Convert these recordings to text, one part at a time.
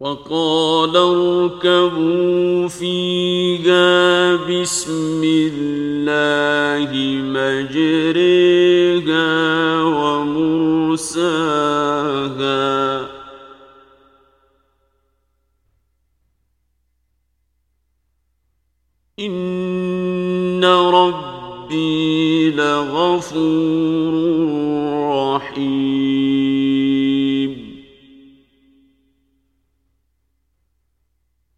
وقال اركبوا فيها بسم الله مجريها ومرساها. إن ربي لغفور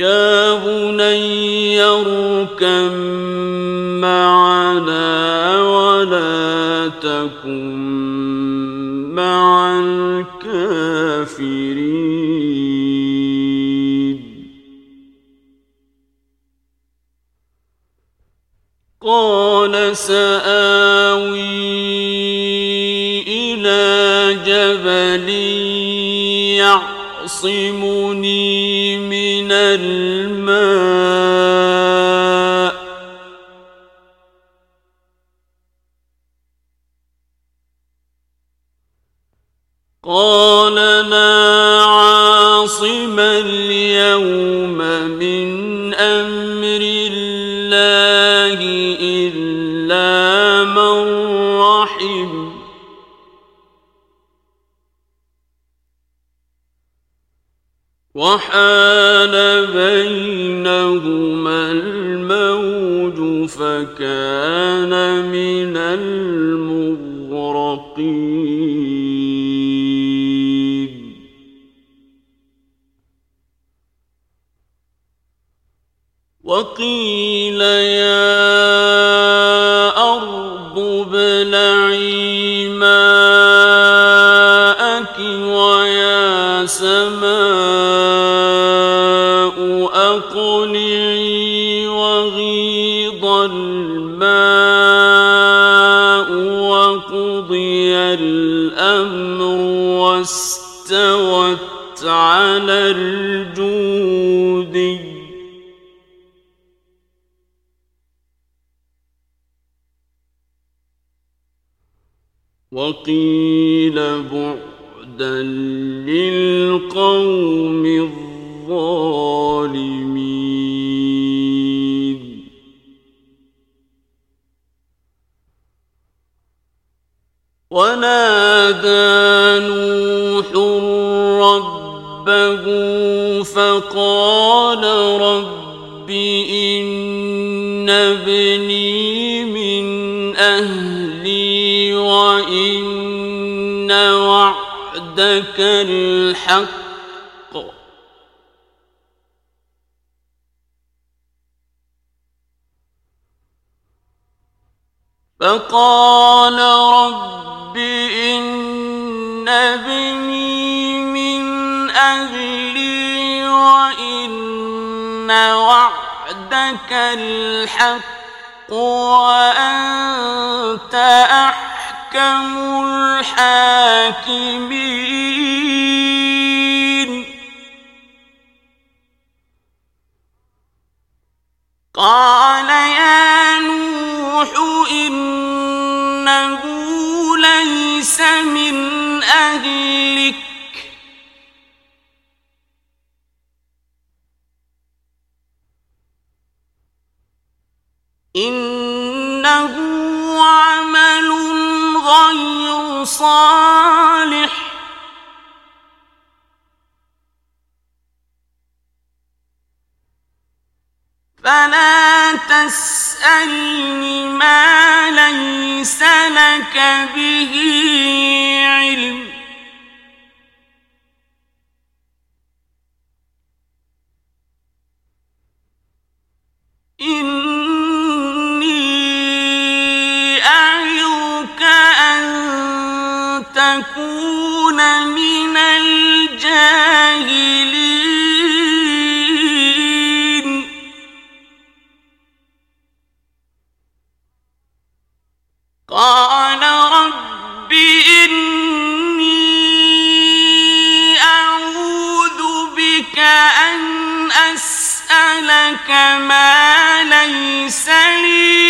يا بني اركب معنا ولا تكن مع الكافرين. قال سآوي إلى جبل يعصمني وحال بينهما الموج فكان من الموج وقيل بعدا للقوم الظالمين. ونادى نوح ربه فقال رب إن ابني من أهلي وإن وعدك الحق فقال رب إن ابني من أهلي وإن وعدك الحق وأنت أحكم الحاكمين قال يا نوح إنه ليس من أهلك إنه غير صالح. فلا تسألني ما ليس لك به علم. إني تكون من الجاهلين. قال رب إني أعوذ بك أن أسألك ما ليس لي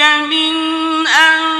من أن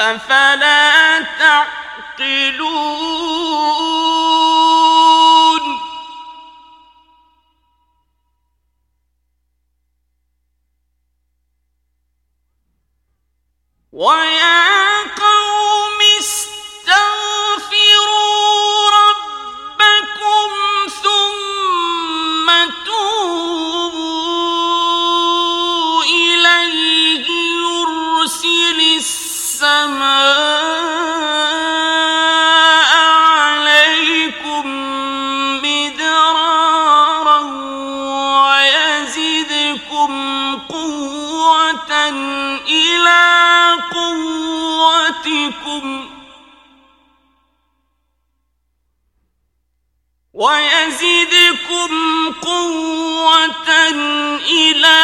أفلا تعقلون؟ ويا ويزدكم قوة إلى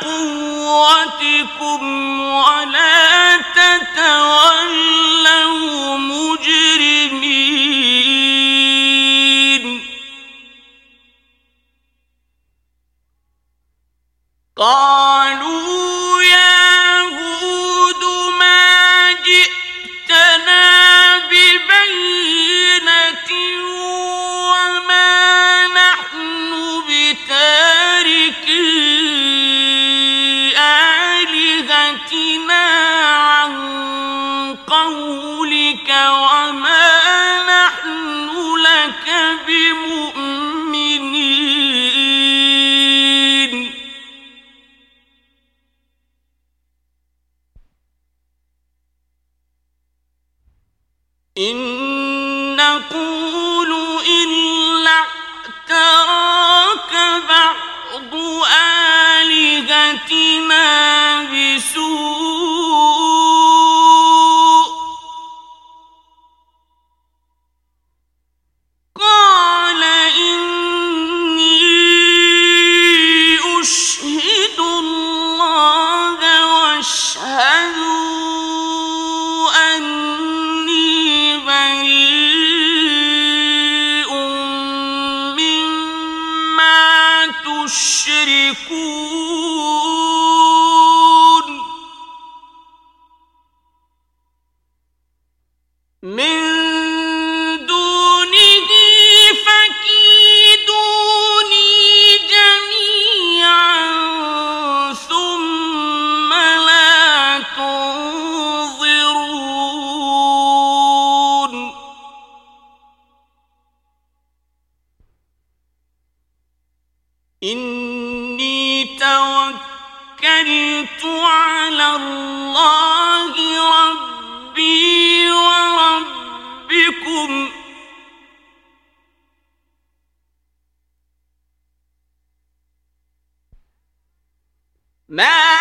قوتكم ولا تتولوا يشركون إني توكلت على الله ربي وربكم. ما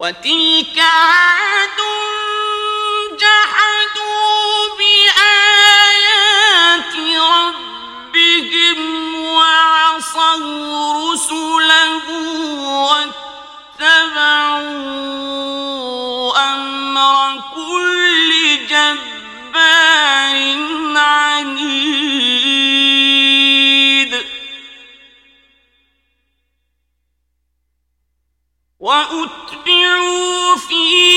وَتِلْكَ وَأُتْبِعُوا فِي